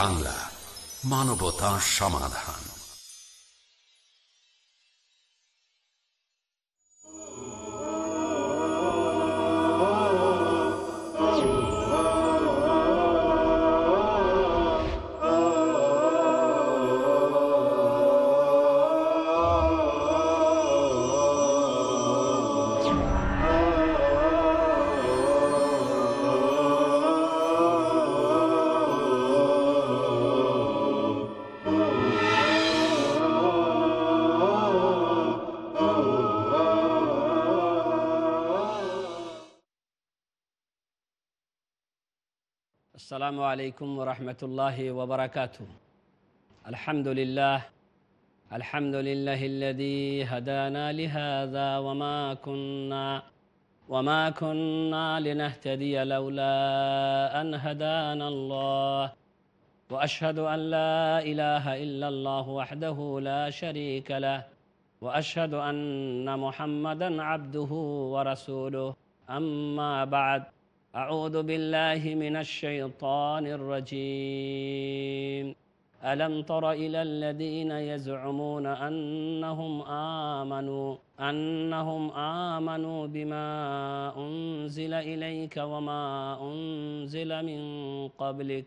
বাংলা মানবতা সমাধান। السلام عليكم ورحمة الله وبركاته. الحمد لله الحمد لله الذي هدانا لهذا وما كنا وما كنا لنهتدي لولا أن هدانا الله. وأشهد أن لا إله إلا الله وحده لا شريك له. وأشهد أن محمدا عبده ورسوله. أما بعد أعوذ بالله من الشيطان الرجيم. ألم تر إلى الذين يزعمون أنهم آمنوا أنهم آمنوا بما أنزل إليك وما أنزل من قبلك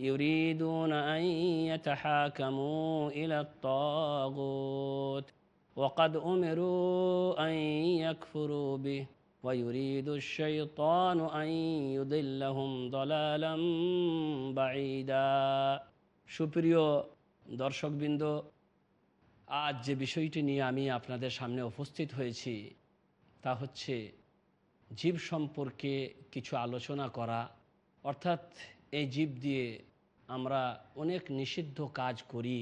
يريدون أن يتحاكموا إلى الطاغوت وقد أمروا أن يكفروا به. ويريد الشيطان أن يضلهم ضلالا بعيدا সুপ্রিয় দর্শকবৃন্দ আজ যে বিষয়টি নিয়ে আমি আপনাদের সামনে উপস্থিত হয়েছি তা হচ্ছে জীব সম্পর্কে কিছু আলোচনা করা অর্থাৎ এই জীব দিয়ে আমরা অনেক নিষিদ্ধ কাজ করি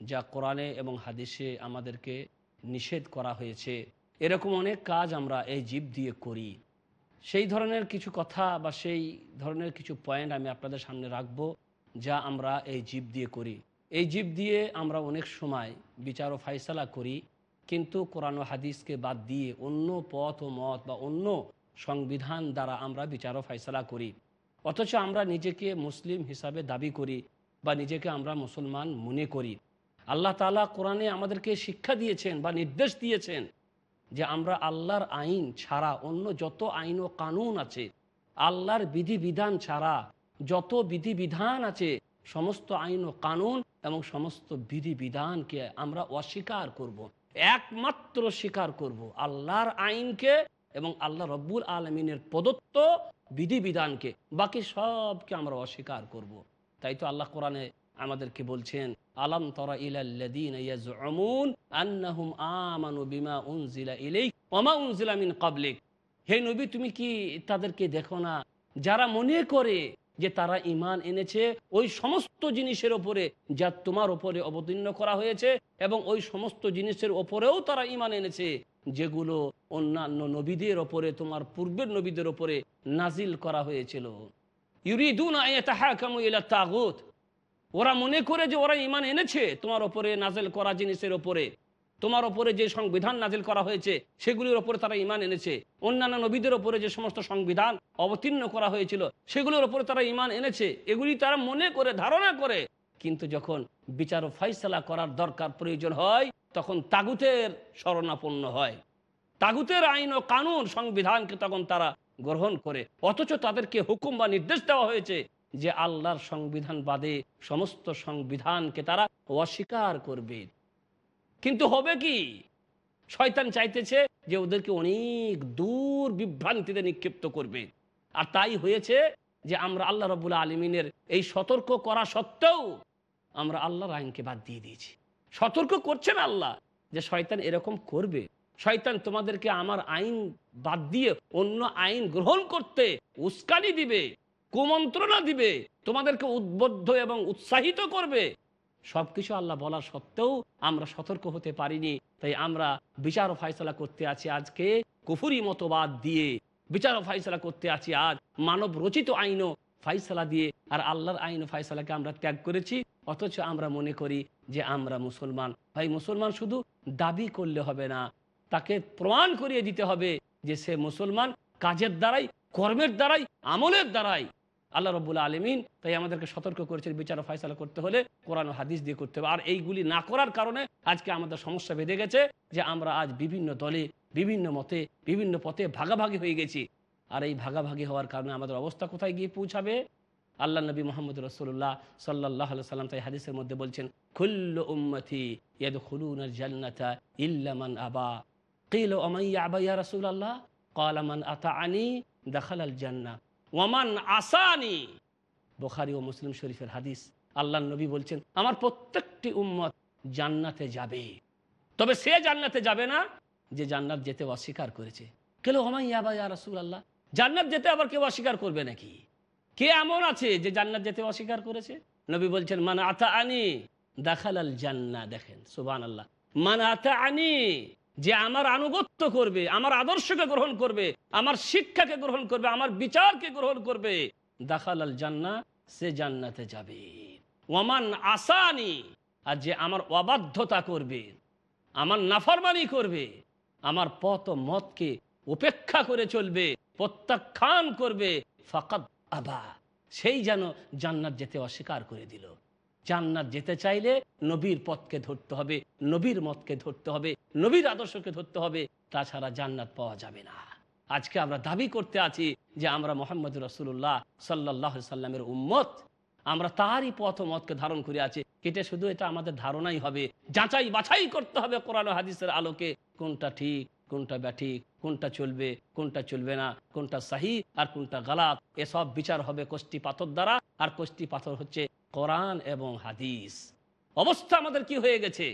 যা কোরআনে এবং হাদিসে আমাদেরকে নিষেধ করা হয়েছে এরকম অনেক কাজ আমরা এই জীব দিয়ে করি। সেই ধরনের কিছু কথা বা সেই ধরনের কিছু পয়েন্ট আমি আপনাদের সামনে রাখব যা আমরা এই জীব দিয়ে করি। এই জীব দিয়ে আমরা অনেক সময় বিচার ও ফাইসালা করি, কিন্তু কোরআন হাদিসকে বাদ দিয়ে অন্য পথ ও মত বা অন্য সংবিধান দ্বারা আমরা বিচার ও ফাইসালা করি। অথচ আমরা নিজেকে মুসলিম হিসাবে দাবি করি বা নিজেকে আমরা মুসলমান মনে করি। আল্লাহ তালা কোরআনে আমাদেরকে শিক্ষা দিয়েছেন বা নির্দেশ দিয়েছেন যে আমরা আল্লাহর আইন ছাড়া, অন্য যত আইন ও কানুন আছে, আল্লাহর বিধিবিধান ছাড়া, যত বিধিবিধান আছে, সমস্ত আইন ও কানুন এবং সমস্ত বিধিবিধানকে আমরা অস্বীকার করব। একমাত্র স্বীকার করব আল্লাহর আইনকে এবং আল্লাহ রব্বুল আলমিনের প্রদত্ত বিধিবিধানকে বাকি সবকে আমরা অস্বীকার করব। তাই তো আল্লাহ কোরআনে আমাদেরকে বলছেন, আলম তরা হে নবী, তুমি কি তাদেরকে দেখো না? যারা মনে করে যে তারা ইমান এনেছে, ওই সমস্ত জিনিসের ওপরে যা তোমার ওপরে অবতীর্ণ করা হয়েছে এবং ওই সমস্ত জিনিসের ওপরেও তারা ইমান এনেছে, যেগুলো অন্যান্য নবীদের ওপরে, তোমার পূর্বের নবীদের ওপরে নাজিল করা হয়েছিল। ইউরিদুন তাগুত। ওরা মনে করে যে ওরা ইমান এনেছে, তোমার ওপরে নাজেল করা জিনিসের ওপরে। তোমার ওপরে যে সংবিধান নাজিল করা হয়েছে, সেগুলির ওপরে তারা ইমান এনেছে। অন্যান্য নবীদের ওপরে যে সমস্ত সংবিধান অবতীর্ণ করা হয়েছিল, সেগুলোর ওপরে তারা ইমান এনেছে। এগুলি তারা মনে করে, ধারণা করে। কিন্তু যখন বিচার ও ফাইসলা করার দরকার প্রয়োজন হয়, তখন তাগুতের শরণাপন্ন হয়। তাগুতের আইন ও কানুন সংবিধানকে তখন তারা গ্রহণ করে। অথচ তাদেরকে হুকুম বা নির্দেশ দেওয়া হয়েছে যে আল্লাহর সংবিধান বাদে সমস্ত সংবিধানকে তারা অস্বীকার করবে। কিন্তু হবে কি? শয়তান চাইতেছে যে ওদেরকে অনেক দূর বিভ্রান্তিতে নিক্ষিপ্ত করবে। আর তাই হয়েছে যে আমরা আল্লাহ রবুল্লা আলমিনের এই সতর্ক করা সত্ত্বেও আমরা আল্লাহর আইনকে বাদ দিয়ে দিয়েছি। সতর্ক করছেন আল্লাহ যে শয়তান এরকম করবে। শয়তান তোমাদেরকে আমার আইন বাদ দিয়ে অন্য আইন গ্রহণ করতে উস্কানি দিবে। কুমন্ত্রণা দিবে, তোমাদেরকে উদ্বুদ্ধ এবং উৎসাহিত করবে। সবকিছু আল্লাহ বলা সত্ত্বেও আমরা সতর্ক হতে পারিনি। তাই আমরা বিচার ও ফাইসলা করতে আছি আজকে কুফুরি মতবাদ দিয়ে। বিচার ও ফাইসলা করতে আছি আজ মানব রচিত আইন ও ফাইসলা দিয়ে আর আল্লাহর আইন ও ফাইসলাকে আমরা ত্যাগ করেছি। অথচ আমরা মনে করি যে আমরা মুসলমান। ভাই, মুসলমান শুধু দাবি করলে হবে না, তাকে প্রমাণ করিয়ে দিতে হবে যে সে মুসলমান কাজের দ্বারাই, কর্মের দ্বারাই, আমলের দ্বারাই। আল্লাহ রব্বুল আলমিন তাই আমাদেরকে সতর্ক করেছেন বিচার ও ফয়সালা করতে হলে কোরআন হাদিস দিয়ে করতে হবে। আর এইগুলি না করার কারণে আজকে আমাদের সমস্যা বেঁধে গেছে যে আমরা আজ বিভিন্ন দলে, বিভিন্ন মতে, বিভিন্ন পথে ভাগাভাগি হয়ে গেছি। আর এই ভাগাভাগি হওয়ার কারণে আমাদের অবস্থা কোথায় গিয়ে পৌঁছাবে? আল্লাহ নবী মোহাম্মদ রসুল্লাহ সাল্লাহ সাল্লাম তাই হাদিসের মধ্যে বলছেন খুল্ল উম্মতি ইয়াদ ইল্লামান আবা। কিল রসুল আল্লাহ আতা আনি দাখাল জান্না। ওয়ামান আসানি। বোখারি ও মুসলিম শরীফের হাদিস। আল্লাহ নবী বলছেন, আমার প্রত্যেকটি উম্মত জান্নাতে যাবে। তবে সে জান্নাতে যাবে না যে জান্নাত যেতে অস্বীকার করেছে। কেন হমাই ইয়াবা ইয়া রসুল আল্লাহ জান্নাত যেতে আবার কেউ অস্বীকার করবে নাকি? কে এমন আছে যে জান্নাত যেতে অস্বীকার করেছে? নবী বলছেন, মান আতা আনি দেখালাল জান্না দেখেন সুবান আল্লাহ মান আতা আনি যে আমার আনুগত্য করবে, আমার আদর্শকে গ্রহণ করবে, আমার শিক্ষাকে গ্রহণ করবে, আমার বিচারকে গ্রহণ করবে, দাখাল আল জান্না, সে জান্নাতে যাবে। ওয়ামান আসানি, আর যে আমার অবাধ্যতা করবে, আমার নাফরমানি করবে, আমার পথ মতকে উপেক্ষা করে চলবে, প্রত্যাখ্যান করবে, ফাকাদ আবা, সেই যেন জান্নাত যেতে অস্বীকার করে দিল। জান্নাত যেতে চাইলে নবীর পথকে ধরতে হবে, নবীর মতকে ধরতে হবে, নবীর আদর্শকে ধরতে হবে, তাছাড়া জান্নাত পাওয়া যাবে না। আজকে আমরা দাবি করতে আছি যে আমরা মোহাম্মদ রসুল্লাহ সাল্লাহ সাল্লামের উম্মত। আমরা তারই পথ মতকে ধারণ করে আছি কেটে শুধু এটা আমাদের ধারণাই হবে। যাচাই বাছাই করতে হবে কোরআন হাদিসের আলোকে, কোনটা ঠিক, কোনটা ব্যাঠিক, কোনটা চলবে কোনটা চলবে না, কোনটা সাহি আর কোনটা গালাত। এসব বিচার হবে কোষ্টি পাথর দ্বারা, আর কোষ্টি পাথর হচ্ছে কোরআন এবং হাদিস। অবস্থা আমাদের কি হয়ে গেছে?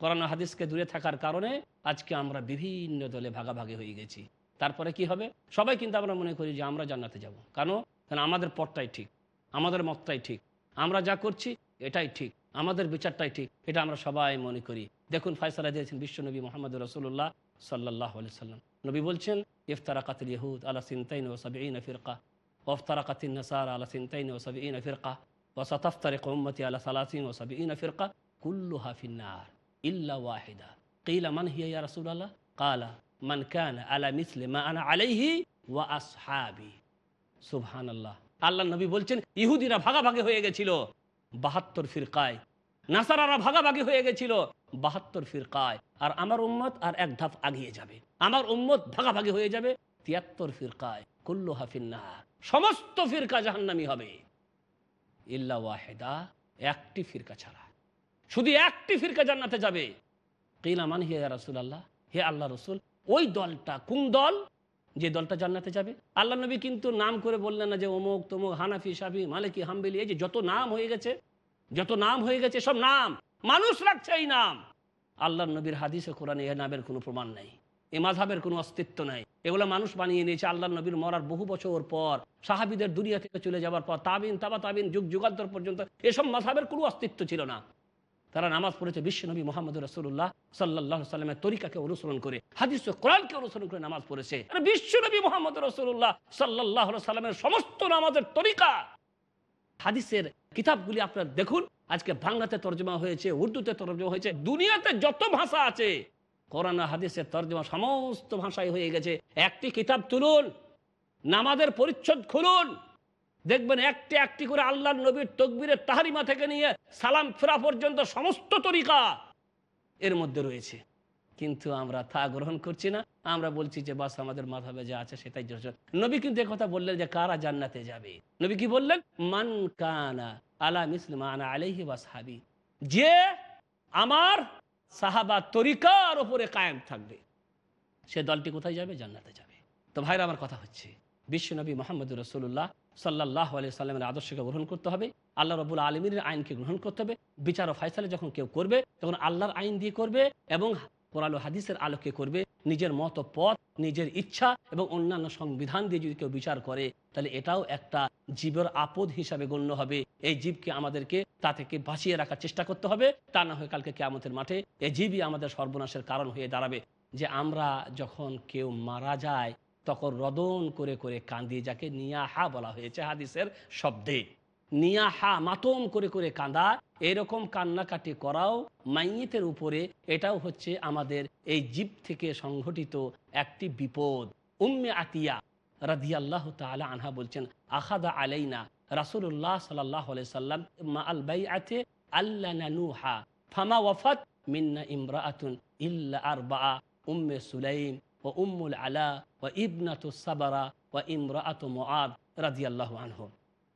কোরআন হাদিসকে দূরে থাকার কারণে আজকে আমরা বিভিন্ন দলে ভাগাভাগি হয়ে গেছি। তারপরে কি হবে? সবাই কিন্তু আমরা মনে করি যে আমরা জান্নাতে যাব। কেন? কারণ আমাদের পথটাই ঠিক, আমাদের মতটাই ঠিক। আমরা যা করছি এটাই ঠিক, আমাদের বিচারটাই ঠিক, এটা আমরা সবাই মনে করি। দেখুন ফয়সালা দিয়েছেন বিশ্বনবী মোহাম্মদ রসুল্লাহ সাল্লাহ সাল্লাম। নবী বলছেন ইফতারা কাতিল ইহুদ আলা সিনতাইন ও সাবিন ফিরকা ওফতারা কাতিল নাসার আলা সিনতাইন ও সাবিন ফিরকা। وستفترق أمتي على ثلاثين وسبعين فرقة كلها في النار إلا واحدة قيل من هي يا رسول الله قال من كان على مثل ما أنا عليه وأصحابي سبحان الله আল্লাহ নবী বলছেন ইহুদিরা ভাগাভাগি হয়ে গেছিল বাহাত্তর ফিরকায় নাসারারা ভাগাভাগি হয়ে গেছিল বাহাত্তর ফিরকায় আর আমার উম্মত আর এক ধাপ আগিয়ে যাবে আমার উম্মত ভাগাভাগি হয়ে যাবে তিয়াত্তর ফিরকায় কুল্লু হাফিন্না সমস্ত ফিরকা জাহান্নামি হবে ইল্লা ওয়াহেদা, একটি ফিরকা ছাড়া। শুধু একটি ফিরকা জান্নাতে যাবে। কিলা মান হে রাসুল আল্লাহ হে আল্লাহ রসুল, ওই দলটা কোন দল? যে দলটা জান্নাতে যাবে। আল্লাহ নবী কিন্তু নাম করে বললেন না যে অমুক তমুক, হানাফি সাবি মালিকি, হাম্বেলি, এই যে যত নাম হয়ে গেছে, যত নাম হয়ে গেছে সব নাম, মানুষ রাখছে এই নাম। আল্লাহ নবীর হাদিসে কোরআনে এ নামের কোনো প্রমাণ নেই, এ মাঝাবের কোনো অস্তিত্ব নাই। এগুলো মানুষ বানিয়ে নিয়েছে আল্লাহ নবীর মরার বহু বছর পর। সাহাবিদের দুনিয়া থেকে চলে যাওয়ার পর তাবিন, তাবা তাবিন, যুগ যুগান্তর পর্যন্ত এসব মাঝাবের কোনো অস্তিত্ব ছিল না। তারা নামাজ পড়েছে বিশ্বনবী মোহাম্মদ রসুল্লাহ সাল্লাহ সাল্লামের তরিকাকে অনুসরণ করে, হাদিস কোরআনকে অনুসরণ করে নামাজ পড়েছে। বিশ্বনবী মোহাম্মদ রসুল্লাহ সাল্লাহ সাল্লামের সমস্ত নামাজের তরিকা। হাদিসের কিতাবগুলি আপনার দেখুন। আজকে বাংলাতে তর্জমা হয়েছে, উর্দুতে তর্জমা হয়েছে, দুনিয়াতে যত ভাষা আছে কোরআন হাদিসের তর্জমা সমস্ত ভাষায় হয়ে গেছে। একটি কিতাব তুলুন, নামাজের পরিচ্ছদ খুলুন, দেখবেন একটি একটি করে আল্লাহ নবীর তকবীরের তাহারিমা থেকে নিয়ে সালাম ফেরা পর্যন্ত সমস্ত তরিকা এর মধ্যে রয়েছে। কিন্তু আমরা তা গ্রহণ করছি না। আমরা বলছি যে বাস আমাদের মাথাবে যা আছে সেটাই যথেষ্ট। নবী কিন্তু কথা বললেন যে কারা জান্নাতে যাবে? নবী কি বললেন? মান কানা আলা মিসলিম আনা আলাইহি সাহাবি যে আমার সাহাবা তরিকার ওপরে কায়েম থাকবে। সে দলটি কোথায় যাবে? জান্নাতে যাবে। তো ভাইরা, আমার কথা হচ্ছে বিশ্বনবী মোহাম্মদ রসুল্লাহ সাল্লাহ আলি সাল্লামের আদর্শকে গ্রহণ করতে হবে, আল্লাহ রবুল আলমীর আইনকে গ্রহণ করতে হবে, বিচার ও ফাইসালে যখন কেউ করবে, তখন আল্লাহর আইন দিয়ে করবে এবং কোরআন হাদিসের আলোকে করবে। নিজের মতো পথ, নিজের ইচ্ছা এবং অন্যান্য সংবিধান দিয়ে যদি কেউ বিচার করে, তাহলে এটাও একটা জীবের আপদ হিসাবে গণ্য হবে। এই জীবকে আমাদেরকে তা থেকে বাঁচিয়ে রাখার চেষ্টা করতে হবে। তা না হয়ে কালকে কেয়ামতের মাঠে এই জীবই আমাদের সর্বনাশের কারণ হয়ে দাঁড়াবে। যে আমরা যখন কেউ মারা যায়, তখন রদন করে করে কান্দি যাকে নিয়াহা বলা হয়েছে হাদিসের শব্দে। নিয়াহা, মাতম করে করে কাঁদা, এরকম কান্নাকাটি করাও মাইয়েতের উপরে, এটাও হচ্ছে আমাদের এই জীব থেকে সংঘটিত একটি বিপদ। উম্মে আতিয়া রাদি আল্লাহ তালা আনহা বলছেন, আখাদা আলাইনা রাসুল্লাহ সাল্লাহ সাল্লাম মা আল বাই আতে ফামা ওয়াফাত মিন্না ইমরাআতুন ইল্লা আরবা উম্মে সুলাইম ও উম্মুল আলা ও ইবনাতু সাবারা ও ইমরাআত মুআদ রাদিয়াল্লাহু আনহু।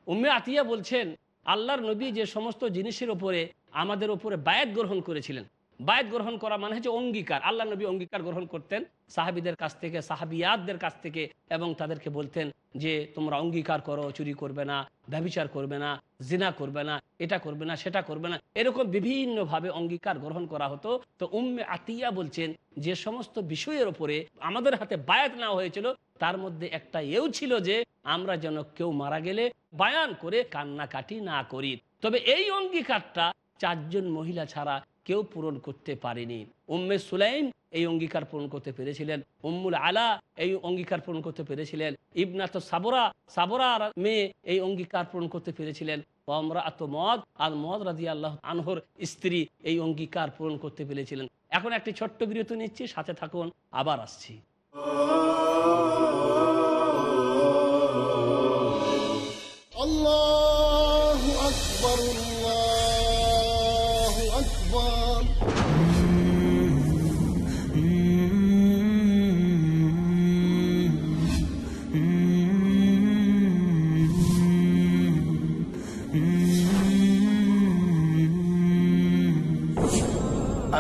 উম্মে আতিয়া বলছেন, আল্লাহর নবী যে সমস্ত জিনিসের ওপরে আমাদের ওপরে বায়াত গ্রহণ করেছিলেন। বায়াত গ্রহণ করা মানে হচ্ছে অঙ্গীকার। আল্লাহ নবী অঙ্গীকার গ্রহণ করতেন। সাহাবিদের কাছ থেকে, সাহাবিয়াতদের কাছ থেকে এবং তাদেরকে বলতেন যে, তোমরা অঙ্গীকার করো, চুরি করবে না ব্যবিচার করবে না, জিনা করবে না, এটা করবে না, সেটা করবে না। এরকম বিভিন্নভাবে অঙ্গীকার গ্রহণ করা হতো। তো উম্মে আতিয়া বলছেন যে, সমস্ত বিষয়ের ওপরে আমাদের হাতে বায়াত নেওয়া হয়েছিল। তার মধ্যে একটা এও ছিল যে, আমরা যেন কেউ মারা গেলে বায়ান করে কান্নাকাটি না করি। তবে এই অঙ্গীকারটা চারজন মহিলা ছাড়া কেউ পূরণ করতে পারেনি। উম্মে সুলাইম এই অঙ্গীকার পূরণ করতে পেরেছিলেন। উম্মুল আলা এই অঙ্গীকার পূরণ করতে পেরেছিলেন। ইবনাত সাবরা, সাবরার মেয়ে এই অঙ্গীকার পূরণ করতে পেরেছিলেন। আমরা আত মদ আর মদ রাজি আল্লাহ আনহর স্ত্রী এই অঙ্গীকার পূরণ করতে পেরেছিলেন। এখন একটি ছোট্ট বিরতি নিচ্ছি, সাথে থাকুন, আবার আসছি। আল্লাহ আকবর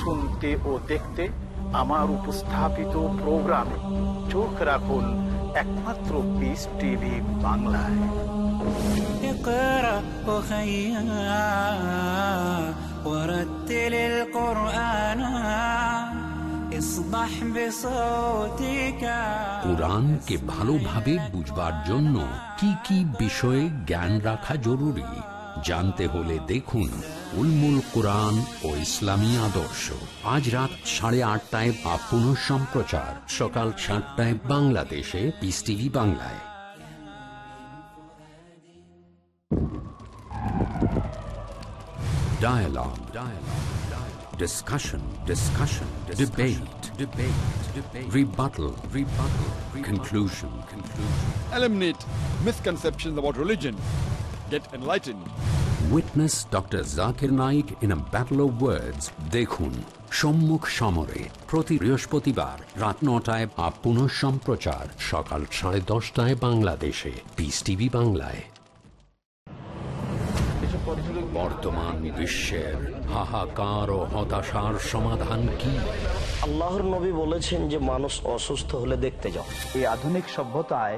শুনতে ও দেখতে আমার উপস্থাপিত প্রোগ্রামে চোখ রাখুন একমাত্র পিস টিভি বাংলায় اقرأ أخيا ورتل القرآن اصبح بصوتك কোরআনকে ভালোভাবে বুঝবার জন্য কি কি বিষয়ে জ্ঞান রাখা জরুরি জানতে হলে দেখুন উলমুল কোরআন ও ইসলামী আদর্শ আজ রাত সাড়ে আটটায় বা পুনঃ সম্প্রচার সকাল সাতটায় বাংলাদেশে পিস টিভি বাংলায় Dialogue. Dialogue. Dialogue. Discussion. Discussion. Discussion. Debate. Debate. Debate. Rebuttal. Rebuttal. Rebuttal. Conclusion. Conclusion. eliminate misconceptions about religion, get enlightened. Witness doctor Zakir Naik in a battle of words. দেখুন সম্মুখ সমরে প্রতি বৃহস্পতিবার রাত নটায় বা পুনঃ সম্প্রচার সকাল সাড়ে দশটায় বাংলাদেশে পিস টিভি বাংলায় বর্তমান বিশ্বের হাহাকার ও হতাশার সমাধান কি আল্লাহর নবী বলেছেন যে মানুষ অসুস্থ হলে দেখতে যাও এই আধুনিক সভ্যতায়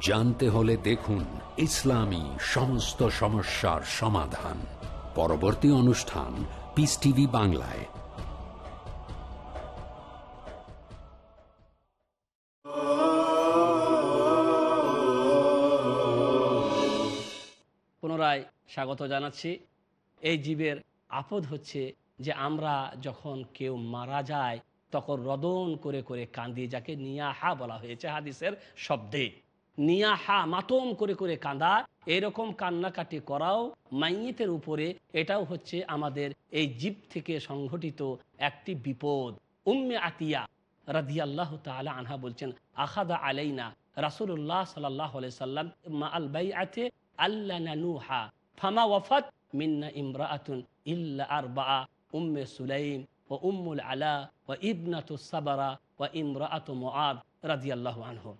জানতে হলে দেখুন ইসলামী সমস্ত সমস্যার সমাধান। পরবর্তী অনুষ্ঠান পিস টিভি বাংলায়। পুনরায় স্বাগত জানাচ্ছি। এই জীবের আপদ হচ্ছে যে আমরা যখন কেউ মারা যায়, তখন রদন করে করে কান্দি যাকে নিয়াহা বলা হয়েছে হাদিসের শব্দে। নিয়াহা, মাতম করে করে কাঁদা। এরকম কান্নাকাটি করাও মাইয়েতের উপরে। এটাও হচ্ছে আমাদের এই জীব থেকে সংঘটিত একটি বিপদ। উম্মে আতিয়া রাধি আল্লাহ তালা আনহা বলছেন, আখাদা আলাইনা রাসুল্লাহ সাল্লাহ সাল্লাম মা আল বাই আতে ফামা ওয়াফাত মিন্না ইমরাআতুন ইল্লা আরবা উম্মে সুলাইম ও উম্মুল আলা ও ইবনাতু সাবারা ও ইমরাআতু মুআদ রাদিয়াল্লাহু আনহু।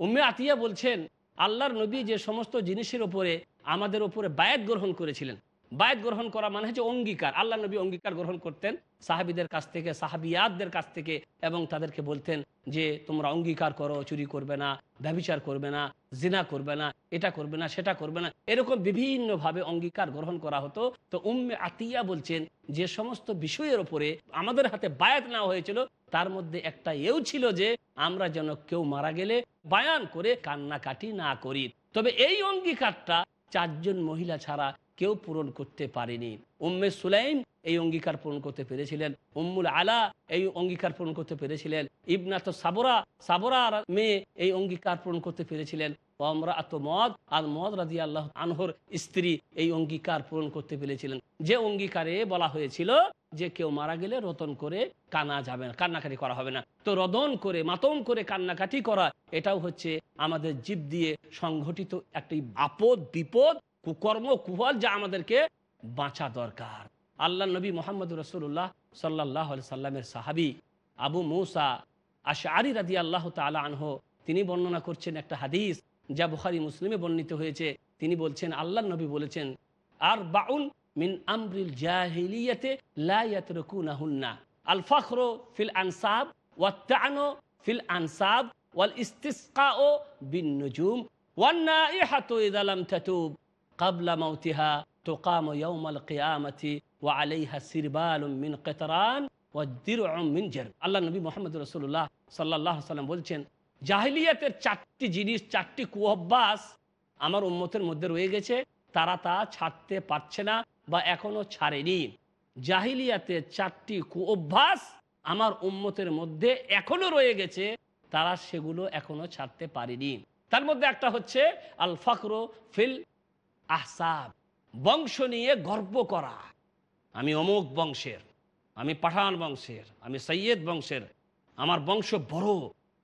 উম্মে আতিয়া বলছেন আল্লাহর নবী যে সমস্ত জিনিসের ওপরে আমাদের ওপরে বায়াত গ্রহণ করেছিলেন। বায়াত গ্রহণ করা মানে হচ্ছে অঙ্গীকার। আল্লাহ নবী অঙ্গীকার গ্রহণ করতেন সাহাবিদের কাছ থেকে, সাহাবিয়াতদের কাছ থেকে এবং তাদেরকে বলতেন যে, তোমরা অঙ্গীকার করো, চুরি করবে না ব্যবিচার করবে না, জিনা করবে না, এটা করবে না, সেটা করবে না। এরকম বিভিন্নভাবে অঙ্গীকার গ্রহণ করা হতো। তো উম্মে আতিয়া বলছেন যে, সমস্ত বিষয়ের ওপরে আমাদের হাতে বায়াত নেওয়া হয়েছিল। তার মধ্যে একটা এও ছিল যে, আমরা যেন কেউ মারা গেলে বায়ান করে কান্নাকাটি না করি। তবে এই অঙ্গীকারটা চারজন মহিলা ছাড়া কেউ পূরণ করতে পারেনি। উম্মে সুলাইম এই অঙ্গীকার পূরণ করতে পেরেছিলেন। উম্মুল আলা এই অঙ্গীকার পূরণ করতে পেরেছিলেন। ইবনাত সাবরা, সাবরার মেয়ে এই অঙ্গীকার পূরণ করতে পেরেছিলেন। আমরা আত মদ আর মদ রাজি আল্লাহ আনহর স্ত্রী এই অঙ্গীকার পূরণ করতে পেরেছিলেন। যে অঙ্গীকারে বলা হয়েছিল যে কেউ মারা গেলে রতন করে কানা যাবে না, কান্নাকাটি করা হবে না। তো রদন করে, মাতম করে কান্নাকাটি করা, এটাও হচ্ছে আমাদের জীব দিয়ে সংঘটিত একটি আপদ বিপদ কুকর্ম কুফল যা আমাদেরকে বাঁচা দরকার। আল্লাহ নবী মোহাম্মদ রসুল্লাহ সাল্লাহ সাল্লামের সাহাবি আবু মৌসা আশারি রাদি আল্লাহ তালা আনহ, তিনি বর্ণনা করছেন একটা হাদিস যা বুখারি মুসলিমে বর্ণিত হয়েছে। তিনি বলছেন আল্লাহ নবী বলেছেন, আর বাউন মিন আমরিল জাহিলিয়াতে লা ইয়াতরকুনাহুন্না। আল ফখরু ফিল আনসাব ওয়াত্তানো ফিল আনসাব ওয়াল ইস্তিসকাও বিন নুজুম। ওয়ান নাইহাতু ইযা কাবলা মাউতিহা তোকাম ইয়ৌমাল কেয়ামতি ও আলাইহা সিরবাল মিন কেতরান ও দির মিন জের আল্লাহ নবী মোহাম্মদ রসুল্লাহ সাল্লাহ সাল্লাম বলছেন, জাহিলিয়াতের চারটি জিনিস, চারটি কুহভ্যাস আমার উম্মতের মধ্যে রয়ে গেছে, তারা তা ছাড়তে পারছে না বা এখনও ছাড়েনি। জাহিলিয়াতে চারটি কুঅভ্যাস আমার উম্মতের মধ্যে এখনও রয়ে গেছে, তারা সেগুলো এখনও ছাড়তে পারেনি। তার মধ্যে একটা হচ্ছে আল ফাকরো ফিল আহসাব, বংশ নিয়ে গর্ব করা। আমি অমুক বংশের, আমি পাঠান বংশের, আমি সৈয়দ বংশের, আমার বংশ বড়,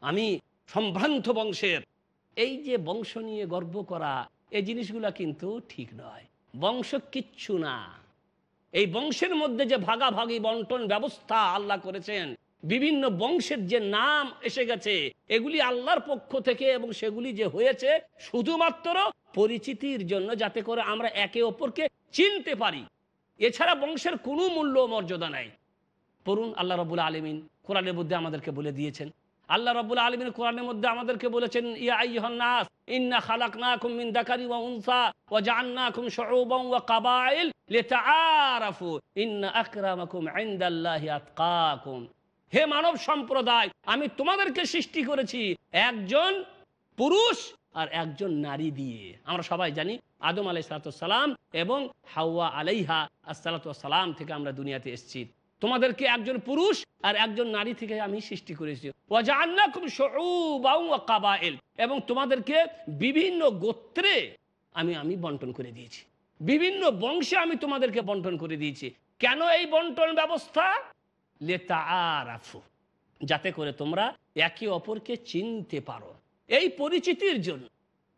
আমি সম্ভ্রান্ত বংশের। এই যে বংশ নিয়ে গর্ব করা, এই জিনিসগুলো কিন্তু ঠিক নয়। বংশ কিচ্ছু না। এই বংশের মধ্যে যে ভাগাভাগি, বন্টন ব্যবস্থা আল্লাহ করেছেন, বিভিন্ন বংশের যে নাম এসে গেছে, এগুলি আল্লাহর পক্ষ থেকে এবং সেগুলি যে হয়েছে, শুধুমাত্র পরিচিতির জন্য যাতে করে আমরা একে অপরকে চিনতে পারি। এছাড়া বংশের কোনো মূল্য মর্যাদা নাই। পড়ুন, আল্লাহ রবুল আলমিন কোরআনের মধ্যে আমাদেরকে বলে দিয়েছেন। আল্লাহ রবুল আলমিন কোরআনের মধ্যে আমাদেরকে বলেছেন ইন্না দাকারি ওয়া উনসা কাবাইল লিতাআরাফু, ইন্না হে মানব সম্প্রদায়, আমি তোমাদেরকে সৃষ্টি করেছি একজন পুরুষ আর একজন নারী দিয়ে। আমরা সবাই জানি আদম আলাই সালাম এবং হাওয়া আলাইহা সালাম থেকে আমরা দুনিয়াতে এসেছি। তোমাদেরকে একজন পুরুষ আর একজন নারী থেকে আমি সৃষ্টি করেছি। কাবাইল। এবং তোমাদেরকে বিভিন্ন গোত্রে আমি আমি বন্টন করে দিয়েছি। বিভিন্ন বংশে আমি তোমাদেরকে বন্টন করে দিয়েছি। কেন এই বন্টন ব্যবস্থা? লেতারাফু যাতে করে তোমরা একে অপরকে চিনতে পারো। এই পরিচিতির জন্য।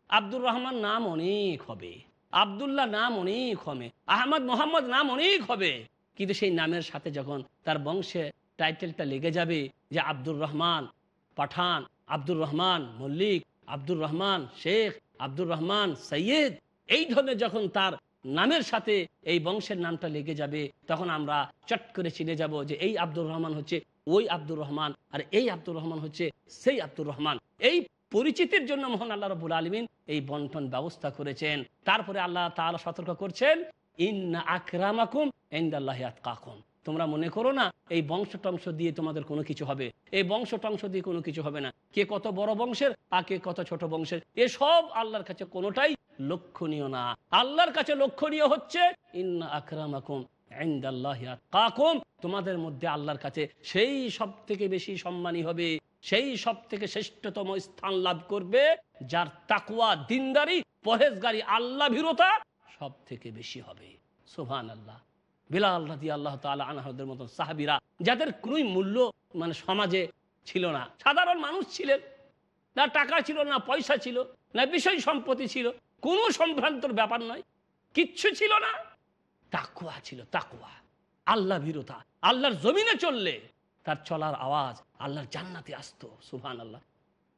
আব্দুর রহমান নাম অনেক হবে। আবদুল্লাহ নাম অনেক হবে। আহমদ মোহাম্মদ নাম অনেক হবে। কিন্তু সেই নামের সাথে যখন তার বংশে টাইটেলটা লেগে যাবে যে আব্দুর রহমান পাঠান, আব্দুর রহমান মল্লিক, আব্দুর রহমান শেখ, আব্দুর রহমান সৈয়দ, এই ধরনের যখন তার নামের সাথে এই বংশের নামটা লেগে যাবে, তখন আমরা চট করে চিনে যাব যে এই আব্দুর রহমান হচ্ছে ওই আব্দুর রহমান, আর এই আব্দুর রহমান হচ্ছে সেই আব্দুর রহমান। এই পরিচিতির জন্য মোহন আল্লাহ রবুল আলমিন এই বন্টন ব্যবস্থা করেছেন। তারপরে আল্লাহ তালা সতর্ক করছেন, ইন্না আকরামাকুম ইন্দাল্লাহ কাকুম তোমরা মনে করো না, এই বংশ টংশ দিয়ে তোমাদের কোনো কিছু হবে। এই বংশ টংশ দিয়ে কোনো কিছু হবে না। কে কত বড় বংশের আর কে কত ছোট বংশের এসব আল্লাহর কাছে কোনোটাই লক্ষণীয় না। আল্লাহর কাছে লক্ষণীয় হচ্ছে, ইন্না আকরামাকুম কাকুম তোমাদের মধ্যে আল্লাহর কাছে সেই সব থেকে বেশি সম্মানী হবে। সেই সব থেকে শ্রেষ্ঠতম স্থান লাভ করবে, যার তাকুয়া দিনদারি পরেজগারি আল্লাহ ভীরতা সব থেকে বেশি হবে। সোহান আল্লাহ বিলাল রাজি আল্লাহ তালা মতন সাহাবিরা, যাদের কোনোই মূল্য মানে সমাজে ছিল না, সাধারণ মানুষ ছিলেন, না টাকা ছিল, না পয়সা ছিল, না বিষয় সম্পত্তি ছিল, কোনো সম্ভ্রান্তর ব্যাপার নয়, কিচ্ছু ছিল না। তাকুয়া ছিল তাকুয়া আল্লাহ ভীরতা আল্লাহর জমিনে চললে তার চলার আওয়াজ আল্লাহর জান্নাতে আসতো সুহান আল্লাহ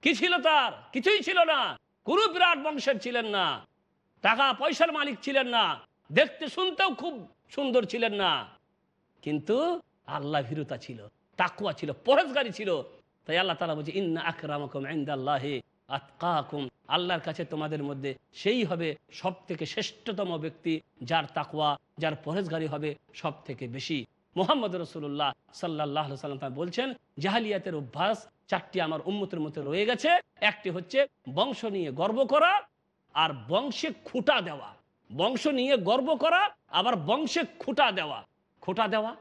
কি ছিল তার? কিছুই ছিল না। কোনো বিরাট বংশের ছিলেন না। টাকা পয়সার মালিক ছিলেন না। দেখতে শুনতেও খুব সুন্দর ছিলেন না। কিন্তু আল্লাহ ভীরতা ছিল তাকুয়া ছিল পরেজগারি ছিল। তাই আল্লাহ তালা বলছে, ইন্না আকরামকুম ইন্দাল্লাহে আতকাকুম। আল্লাহর কাছে তোমাদের মধ্যে সেই হবে সব থেকে শ্রেষ্ঠতম ব্যক্তি, যার তাকুয়া যার পরেজগারি হবে সব থেকে বেশি। মোহাম্মদ রসুল্লাহ সাল্লাহ সাল্লাম বলছেন, জাহালিয়াতের অভ্যাস চারটি আমার উম্মতের মধ্যে রয়ে গেছে। একটি হচ্ছে বংশ নিয়ে গর্ব করা আর বংশে খুঁটা দেওয়া। বংশ নিয়ে গর্ব করা, আবার বংশে খুঁটা দেওয়া। খোটা দেওয়া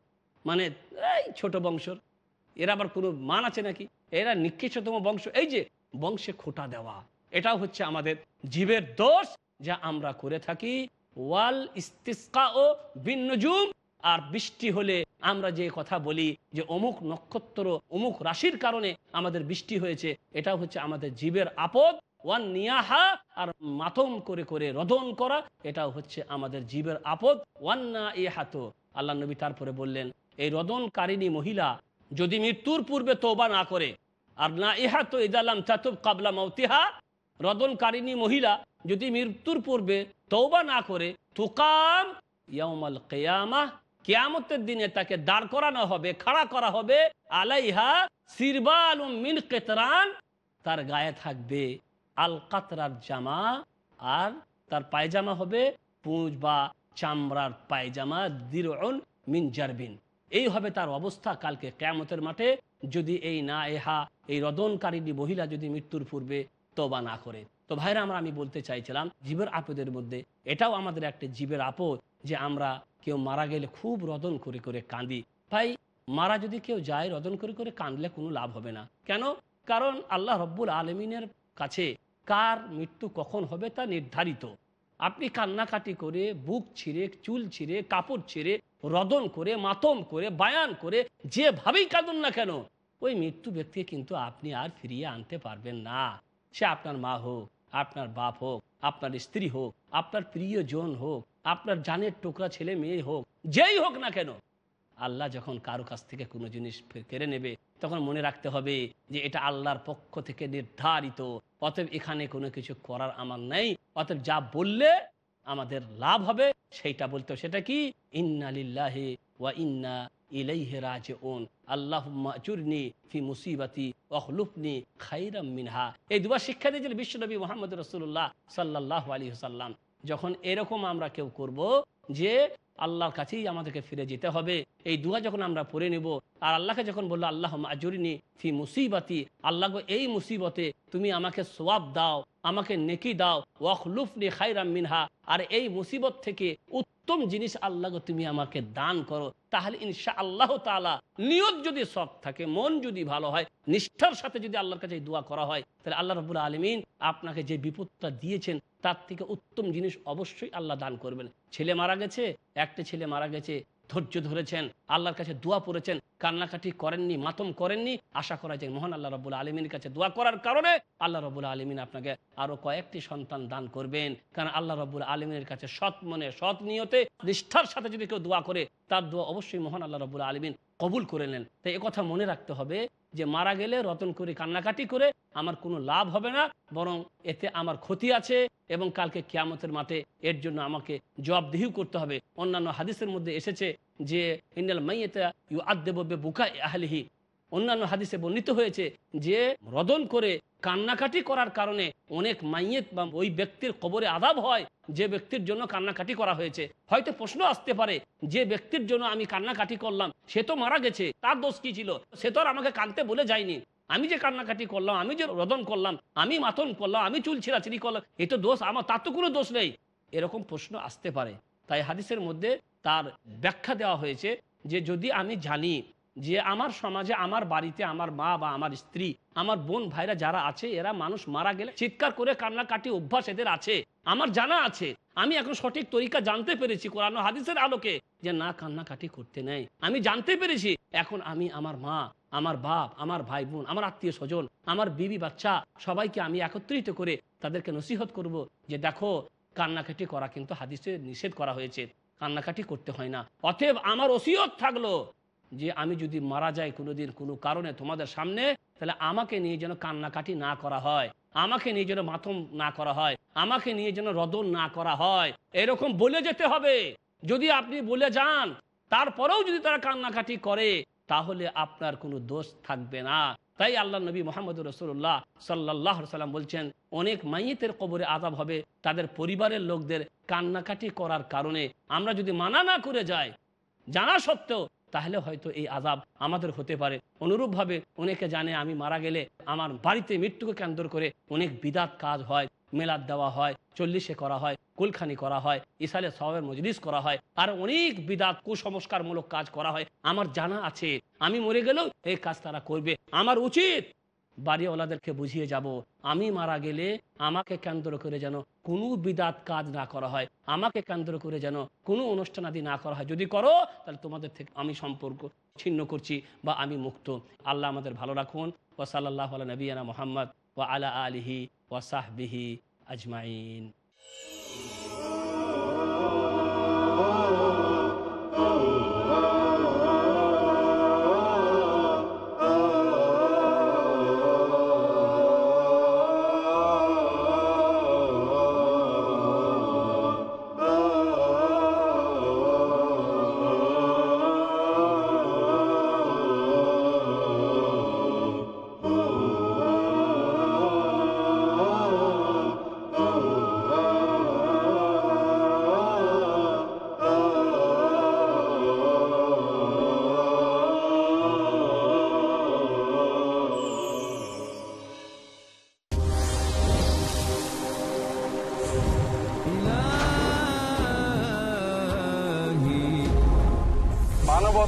মানে এই ছোট বংশর। এরা আবার কোনো মান আছে নাকি? এরা নিকৃষ্টতম বংশ। এই যে বংশে খোটা দেওয়া, এটাও হচ্ছে আমাদের জীবের দোষ যা আমরা করে থাকি। ওয়াল ইস্তিস্কা ও বিন্নজুম আর বৃষ্টি হলে আমরা যে কথা বলি যে অমুক নক্ষত্র, অমুক রাশির কারণে আমাদের বৃষ্টি হয়েছে, এটাও হচ্ছে আমাদের জীবের আপদ। ওয়ান নিয়াহা, আর মাতম করে করে রদন করা, এটাও হচ্ছে আমাদের জীবের আপদ। ওয়ান না ইহাত, আল্লাহ নবী তারপরে বললেন, এই রদনকারিণী মহিলা যদি মৃত্যুর পূর্বে তৌবা না করে, আর না ইহা তো ইদালাম চাতুব কাবলা মৌতিহা রদনকারিণী মহিলা যদি মৃত্যুর পূর্বে তৌবা না করে, তুকাম ইয়ামাল কেয়ামা কেয়ামতের দিনে তাকে দাঁড় করানো হবে, খাড়া করা হবে। আলাইহা সিরবাল মিন কেতরান, তার গায়ে থাকবে আল কাতরার জামা আর তার পায়জামা হবে পুঁজ বা চামড়ার পায়জামা দিরুন মিন জারবিন। এই হবে তার অবস্থা কালকে কেয়ামতের মাঠে। যদি এই না এহা, এই রদনকারিনী মহিলা যদি মৃত্যুর পূর্বে তোবা না করে। তো ভাইরা, আমরা আমি বলতে চাইছিলাম, জীবের আপদের মধ্যে এটাও আমাদের একটা জীবের আপদ যে আমরা কেউ মারা গেলে খুব রদন করে করে কাঁদি। ভাই, মারা যদি কেউ যায়, রদন করে করে কাঁদলে কোনো লাভ হবে না। কেন? কারণ আল্লাহ রব্বুল আলমিনের কাছে কার মৃত্যু কখন হবে তা নির্ধারিত। আপনি কান্নাকাটি করে, বুক ছিঁড়ে, চুল ছিঁড়ে, কাপড় ছিঁড়ে, রদন করে, মাতম করে, বায়ান করে, যেভাবেই কাঁদুন না কেন, ওই মৃত্যু ব্যক্তিকে কিন্তু আপনি আর ফিরিয়ে আনতে পারবেন না। সে আপনার মা হোক, আপনার বাপ হোক, আপনার স্ত্রী হোক, আপনার প্রিয়জন হোক আপনার জানের টুকরা ছেলে মেয়ে হোক, যেই হোক না কেন, আল্লাহ যখন কারও কাছ থেকে কোনো জিনিস কেড়ে নেবে, তখন মনে রাখতে হবে যে এটা আল্লাহর পক্ষ থেকে নির্ধারিত। অতএব এখানে কোনো কিছু করার আমার নেই। অতএব যা বললে আমাদের লাভ হবে, সেইটা বলতে সেটা কি? ইন্না লিল্লাহি ওয়া ইন্না ইলাইহি রাজিউন। আল্লাহুম্মা আজুরনি ফি মুসিবাতি ওয়াখলুফনি খাইরাম মিনহা। এই দুবার শিক্ষা দিয়েছিলেন বিশ্বনবী মুহাম্মদ রাসূলুল্লাহ সাল্লাল্লাহু আলাইহি সাল্লাম যখন এরকম আমরা কেউ করব যে আল্লাহর কাছেই আমাদেরকে ফিরে যেতে হবে, এই দুয়া যখন আমরা পড়ে নেব, আর আল্লাহকে যখন বলল আল্লাহ আজরিনি ফি মুসিবাতি আল্লাহ এই মুসিবতে তুমি আমাকে সোয়াব দাও আমাকে নেকি দাও, ওয়াখলুফনি খাইরাম মিনহা, আর এই মুসিবত থেকে উত্তম জিনিস আল্লাহ তুমি আমাকে দান করো। তাহলে ইনশা আল্লাহ তালা নিয়ত যদি সৎ থাকে, মন যদি ভালো হয়, নিষ্ঠার সাথে যদি আল্লাহর কাছে দোয়া করা হয়, তাহলে আল্লাহ রবুল্লা আলমিন আপনাকে যে বিপদটা দিয়েছেন, তার থেকে উত্তম জিনিস অবশ্যই আল্লাহ দান করবেন। ছেলে মারা গেছে, একটা ছেলে মারা গেছে ধৈর্য ধরেছেন, আল্লাহর কাছে দোয়া পড়েছেন, কান্নাকাটি করেননি, মাতম করেননি, আশা করা যায় মহান আল্লাহ রবুল্লা আলমিনের কাছে দোয়া করার কারণে আল্লাহ রবুল্লা আলমিন আপনাকে আরও কয়েকটি সন্তান দান করবেন। কারণ আল্লাহ রবুল আলমিনের কাছে সৎ মনে, সৎ নিয়তে, নিষ্ঠার সাথে যদি কেউ দোয়া করে, তার দোয়া অবশ্যই মহান আল্লাহ রবুল্লা আলমিন কবুল করে নেন। তাই কথা মনে রাখতে হবে যে, মারা গেলে, রতন করে, কান্নাকাটি করে, আমার কোনো লাভ হবে না, বরং এতে আমার ক্ষতি আছে এবং কালকে কিয়ামতের মাঠে এর জন্য আমাকে জবাবদিহি করতে হবে। অন্যান্য হাদিসের মধ্যে এসেছে যে ইন্দাল মাইয়েতা ইউ আদেবে বুকা আহলিহি। অন্যান্য হাদিসে বর্ণিত হয়েছে যে, রদন করে কান্নাকাটি করার কারণে অনেক মাইয়েত বা ওই ব্যক্তির কবরে আদাব হয়, যে ব্যক্তির জন্য কান্নাকাটি করা হয়েছে। হয়তো প্রশ্ন আসতে পারে, যে ব্যক্তির জন্য আমি কান্নাকাটি করলাম, সে তো মারা গেছে, তার দোষ কি ছিল? সে তো আর আমাকে কানতে বলে যায়নি। আমি যে কান্নাকাটি করলাম, আমি যে রদন করলাম, আমি মাথন করলাম, আমি চুল ছিঁড়াছিড়ি করলাম, এ তো দোষ আমার, তার তো কোনো দোষ নেই। এরকম প্রশ্ন আসতে পারে। তাই হাদিসের মধ্যে তার ব্যাখ্যা দেওয়া হয়েছে যে যদি আমি জানি যে আমার সমাজে, আমার বাড়িতে আমার মা বা আমার স্ত্রী, আমার বোন ভাইরা যারা আছে, এরা মানুষ মারা গেলে চিৎকার করে কান্নাকাটি অভ্যাস এদের আছে, আমার জানা আছে। আমি এখন সঠিক তরিকা জানতে পেরেছি কোরআন হাদিসের আলোকে যে না, কান্নাকাটি করতে নেই। আমি জানতে পেরেছি, এখন আমি আমার মা আমার বাপ, আমার ভাই বোন আমার আত্মীয় স্বজন আমার বিবি বাচ্চা, সবাইকে আমি একত্রিত করে তাদেরকে নসিহত করব যে দেখো, কান্নাকাটি করা কিন্তু হাদিসে নিষেধ করা হয়েছে। কান্নাকাটি করতে হয় না। অতএব আমার ওসিয়ত থাকল যে আমি যদি মারা যাই কোনোদিন কোনো কারণে তোমাদের সামনে, তাহলে আমাকে নিয়ে যেন কান্নাকাটি না করা হয়, আমাকে নিয়ে যেন মাথম না করা হয়, আমাকে নিয়ে যেন রদন না করা হয়, এরকম বলে যেতে হবে। যদি আপনি বলে যান, তারপরেও যদি তারা কান্নাকাটি করে তাহলে আপনার কোনো দোষ থাকবে না। তাই আল্লাহ নবী মোহাম্মদ রসুল্লাহ সাল্লাহ সাল্লাম বলছেন, অনেক মাইয়েতের কবরে আজাব হবে, তাদের পরিবারের লোকদের কান্নাকাটি করার কারণে। আমরা যদি মানা না করে যাই, জানা সত্ত্বেও, তাহলে হয়তো এই আজাব আমাদের হতে পারে। অনুরূপভাবে অনেকে জানে, আমি মারা গেলে আমার বাড়িতে মৃত্যুকে কেন্দ্র করে অনেক বিদাত কাজ হয়, মেলাদ দেওয়া হয় চল্লিশে করা হয়, কুলখানি করা হয় ইসালে সবের মজলিস করা হয়, আর অনেক বিদাত কুসংস্কারমূলক কাজ করা হয়। আমার জানা আছে, আমি মরে গেলেও এই কাজ তারা করবে। আমার উচিত বাড়িওয়ালাদেরকে বুঝিয়ে যাব, আমি মারা গেলে আমাকে কেন্দ্র করে যেন কোনো বিদাত কাজ না করা হয়, আমাকে কেন্দ্র করে যেন কোনো অনুষ্ঠান আদি না করা হয়। যদি করো, তাহলে তোমাদের থেকে আমি সম্পর্ক ছিন্ন করছি বা আমি মুক্ত। আল্লাহ আমাদের ভালো রাখুন। ও সাল্লাহ নবীনা মোহাম্মদ ও আলা আলিহি ও أجمعين.